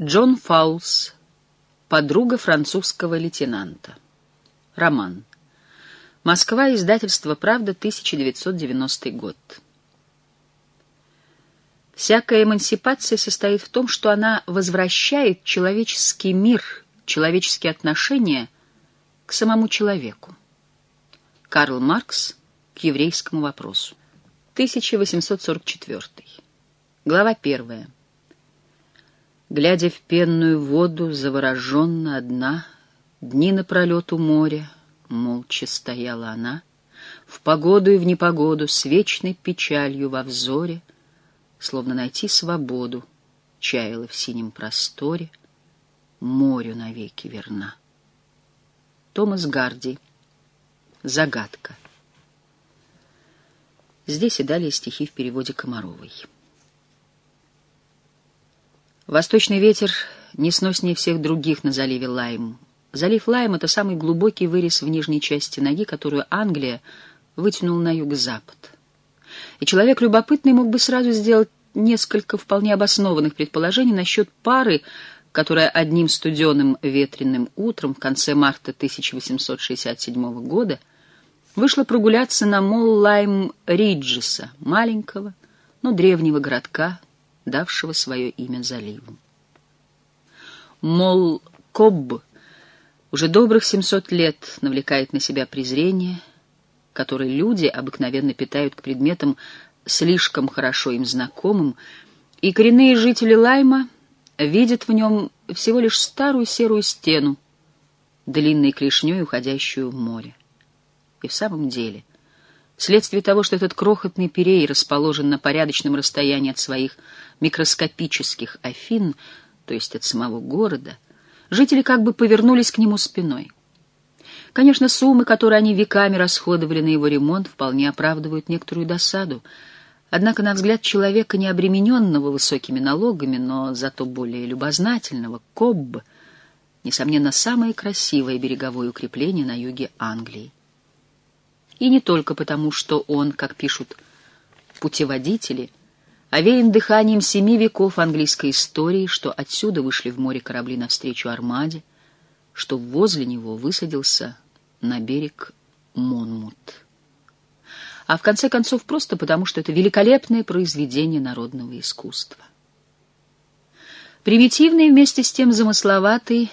Джон Фаулс. Подруга французского лейтенанта. Роман. Москва. Издательство «Правда», 1990 год. Всякая эмансипация состоит в том, что она возвращает человеческий мир, человеческие отношения к самому человеку. Карл Маркс к еврейскому вопросу. 1844. Глава первая. Глядя в пенную воду, завороженно одна, Дни напролет у моря, молча стояла она, В погоду и в непогоду, с вечной печалью во взоре, Словно найти свободу, чаяла в синем просторе, Морю навеки верна. Томас Гарди. Загадка. Здесь и далее стихи в переводе Комаровой. Восточный ветер несноснее всех других на заливе Лайм. Залив Лайм — это самый глубокий вырез в нижней части ноги, которую Англия вытянула на юго-запад. И человек любопытный мог бы сразу сделать несколько вполне обоснованных предположений насчет пары, которая одним студеным ветреным утром в конце марта 1867 года вышла прогуляться на мол Лайм Риджеса, маленького, но древнего городка давшего свое имя заливу. Мол Кобб уже добрых 700 лет навлекает на себя презрение, которое люди обыкновенно питают к предметам слишком хорошо им знакомым, и коренные жители Лайма видят в нем всего лишь старую серую стену, длинной клешней, уходящую в море. И в самом деле — Вследствие того, что этот крохотный перей расположен на порядочном расстоянии от своих микроскопических Афин, то есть от самого города, жители как бы повернулись к нему спиной. Конечно, суммы, которые они веками расходовали на его ремонт, вполне оправдывают некоторую досаду. Однако, на взгляд человека, не обремененного высокими налогами, но зато более любознательного, Кобб, несомненно, самое красивое береговое укрепление на юге Англии. И не только потому, что он, как пишут путеводители, овеян дыханием семи веков английской истории, что отсюда вышли в море корабли навстречу Армаде, что возле него высадился на берег Монмут. А в конце концов просто потому, что это великолепное произведение народного искусства. Примитивный вместе с тем замысловатый,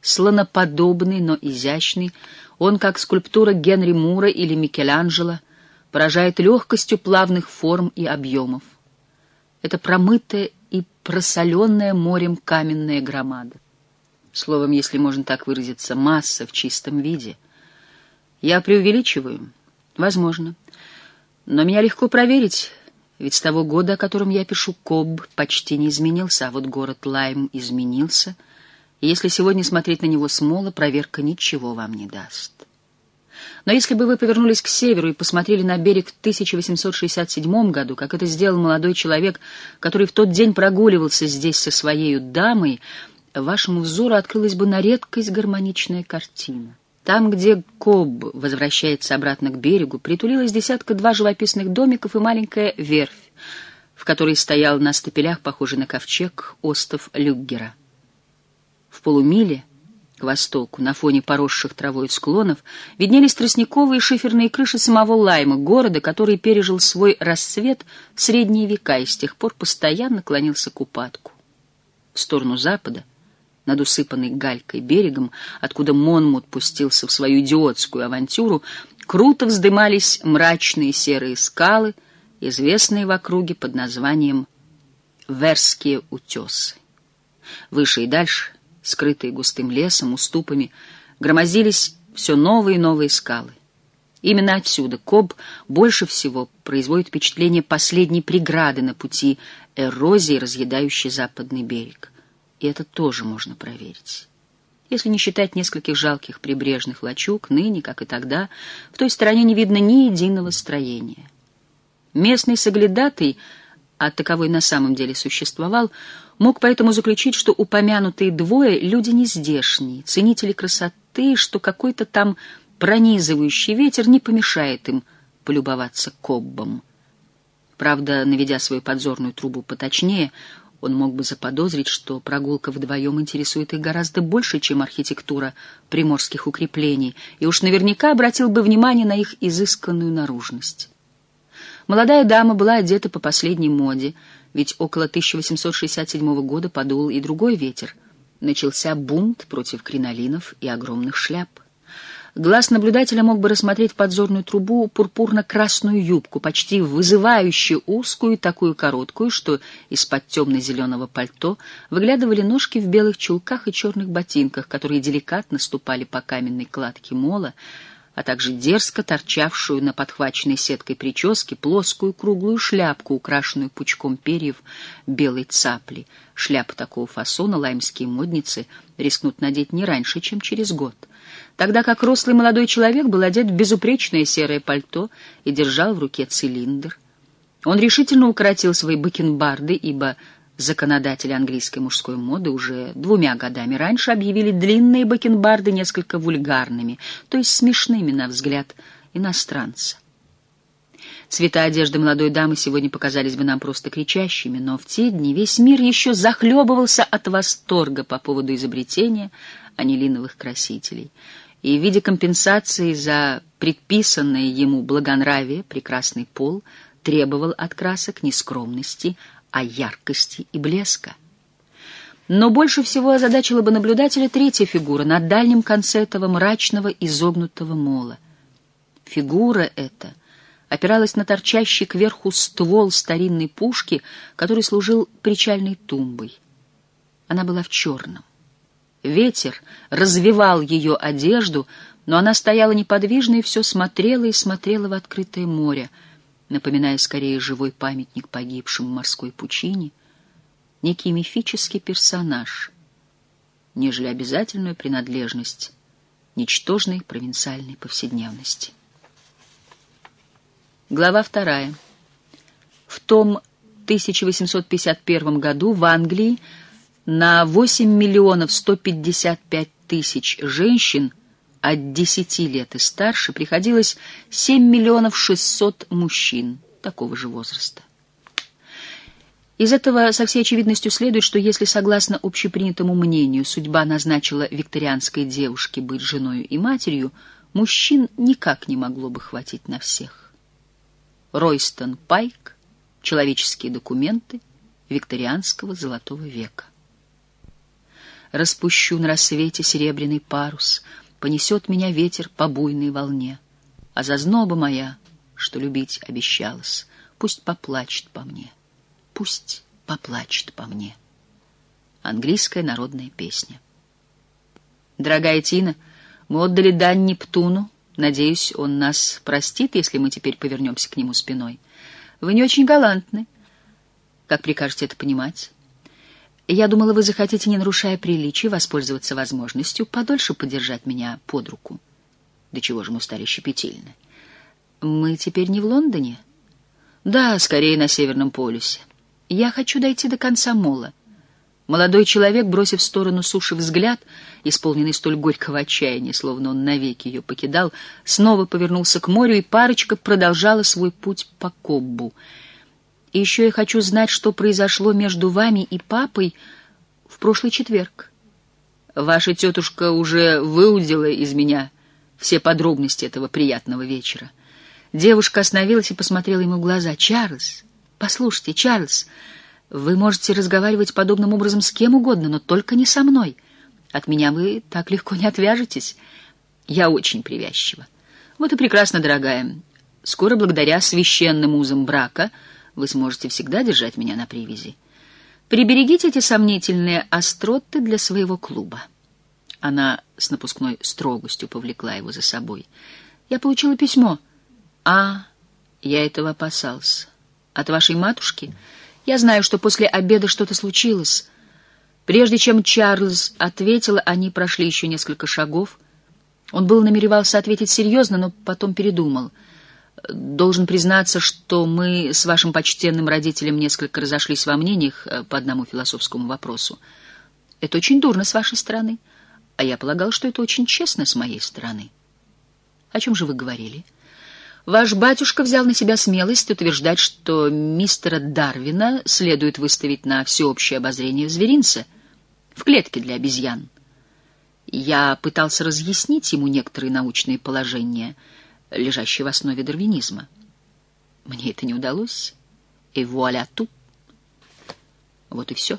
слоноподобный, но изящный, он, как скульптура Генри Мура или Микеланджело, поражает легкостью плавных форм и объемов. Это промытая и просоленная морем каменная громада. Словом, если можно так выразиться, масса в чистом виде. Я преувеличиваю? Возможно. Но меня легко проверить, ведь с того года, о котором я пишу, Коб почти не изменился, а вот город Лайм изменился — и если сегодня смотреть на него с мола, проверка ничего вам не даст. Но если бы вы повернулись к северу и посмотрели на берег в 1867 году, как это сделал молодой человек, который в тот день прогуливался здесь со своей дамой, вашему взору открылась бы на редкость гармоничная картина. Там, где Коб возвращается обратно к берегу, притулилась десятка-два живописных домиков и маленькая верфь, в которой стоял на стапелях, похожий на ковчег, остов Люггера. В полумиле к востоку, на фоне поросших травой склонов, виднелись тростниковые шиферные крыши самого Лайма, города, который пережил свой расцвет в средние века и с тех пор постоянно клонился к упадку. В сторону запада, над усыпанной галькой берегом, откуда Монмут пустился в свою идиотскую авантюру, круто вздымались мрачные серые скалы, известные в округе под названием Верские утесы. Выше и дальше скрытые густым лесом, уступами, громозились все новые и новые скалы. Именно отсюда Коб больше всего производит впечатление последней преграды на пути эрозии, разъедающей западный берег. И это тоже можно проверить. Если не считать нескольких жалких прибрежных лачуг, ныне, как и тогда, в той стороне не видно ни единого строения. Местный соглядатый, а таковой на самом деле существовал, мог поэтому заключить, что упомянутые двое — люди нездешние, ценители красоты, что какой-то там пронизывающий ветер не помешает им полюбоваться коббом. Правда, наведя свою подзорную трубу поточнее, Он мог бы заподозрить, что прогулка вдвоем интересует их гораздо больше, чем архитектура приморских укреплений, и уж наверняка обратил бы внимание на их изысканную наружность. Молодая дама была одета по последней моде, ведь около 1867 года подул и другой ветер. Начался бунт против кринолинов и огромных шляп. Глаз наблюдателя мог бы рассмотреть в подзорную трубу пурпурно-красную юбку, почти вызывающе узкую такую короткую, что из-под темно-зеленого пальто выглядывали ножки в белых чулках и черных ботинках, которые деликатно ступали по каменной кладке мола, а также дерзко торчавшую на подхваченной сеткой прическе плоскую круглую шляпку, украшенную пучком перьев белой цапли. Шляпы такого фасона лаймские модницы рискнут надеть не раньше, чем через год — тогда как рослый молодой человек был одет в безупречное серое пальто и держал в руке цилиндр. Он решительно укоротил свои бакенбарды, ибо законодатели английской мужской моды уже двумя годами раньше объявили длинные бакенбарды несколько вульгарными, то есть смешными на взгляд иностранца. Цвета одежды молодой дамы сегодня показались бы нам просто кричащими, но в те дни весь мир еще захлебывался от восторга по поводу изобретения анилиновых красителей — и в виде компенсации за предписанное ему благонравие прекрасный пол требовал от красок не скромности, а яркости и блеска. Но больше всего озадачила бы наблюдателя третья фигура на дальнем конце этого мрачного изогнутого мола. Фигура эта опиралась на торчащий кверху ствол старинной пушки, который служил причальной тумбой. Она была в черном. Ветер развивал ее одежду, но она стояла неподвижно и все смотрела и смотрела в открытое море, напоминая скорее живой памятник погибшему морской пучине, некий мифический персонаж, нежели обязательную принадлежность ничтожной провинциальной повседневности. Глава вторая. В том 1851 году в Англии на 8 миллионов 155 тысяч женщин от 10 лет и старше приходилось 7 миллионов 600 мужчин такого же возраста. Из этого со всей очевидностью следует, что если, согласно общепринятому мнению, судьба назначила викторианской девушке быть женой и матерью, мужчин никак не могло бы хватить на всех. Ройстон Пайк. Человеческие документы викторианского золотого века распущу на рассвете серебряный парус, понесет меня ветер по буйной волне. А зазноба моя, что любить обещалась, пусть поплачет по мне, пусть поплачет по мне. Английская народная песня. Дорогая Тина, мы отдали дань Нептуну. Надеюсь, он нас простит, если мы теперь повернемся к нему спиной. Вы не очень галантны. Как прикажете это понимать? Я думала, вы захотите, не нарушая приличий, воспользоваться возможностью подольше подержать меня под руку. До чего же мы стали щепетильны? Мы теперь не в Лондоне? Да, скорее на Северном полюсе. Я хочу дойти до конца мола. Молодой человек, бросив в сторону суши взгляд, исполненный столь горького отчаяния, словно он навеки ее покидал, снова повернулся к морю, и парочка продолжала свой путь по Коббу — и еще я хочу знать, что произошло между вами и папой в прошлый четверг. Ваша тетушка уже выудила из меня все подробности этого приятного вечера. Девушка остановилась и посмотрела ему в глаза. «Чарльз, послушайте, Чарльз, вы можете разговаривать подобным образом с кем угодно, но только не со мной. От меня вы так легко не отвяжетесь. Я очень привязчива. Вот и прекрасно, дорогая. Скоро, благодаря священным узам брака, — вы сможете всегда держать меня на привязи. Приберегите эти сомнительные остроты для своего клуба. Она с напускной строгостью повлекла его за собой. Я получила письмо. А, я этого опасался. От вашей матушки? Я знаю, что после обеда что-то случилось. Прежде чем Чарльз ответил, они прошли еще несколько шагов. Он был намеревался ответить серьезно, но потом передумал — Должен признаться, что мы с вашим почтенным родителем несколько разошлись во мнениях э, по одному философскому вопросу. Это очень дурно с вашей стороны, а я полагал, что это очень честно с моей стороны. О чем же вы говорили? Ваш батюшка взял на себя смелость утверждать, что мистера Дарвина следует выставить на всеобщее обозрение в зверинце, в клетке для обезьян. Я пытался разъяснить ему некоторые научные положения, лежащие в основе дарвинизма. Мне это не удалось, и вуаля тут. Вот и все.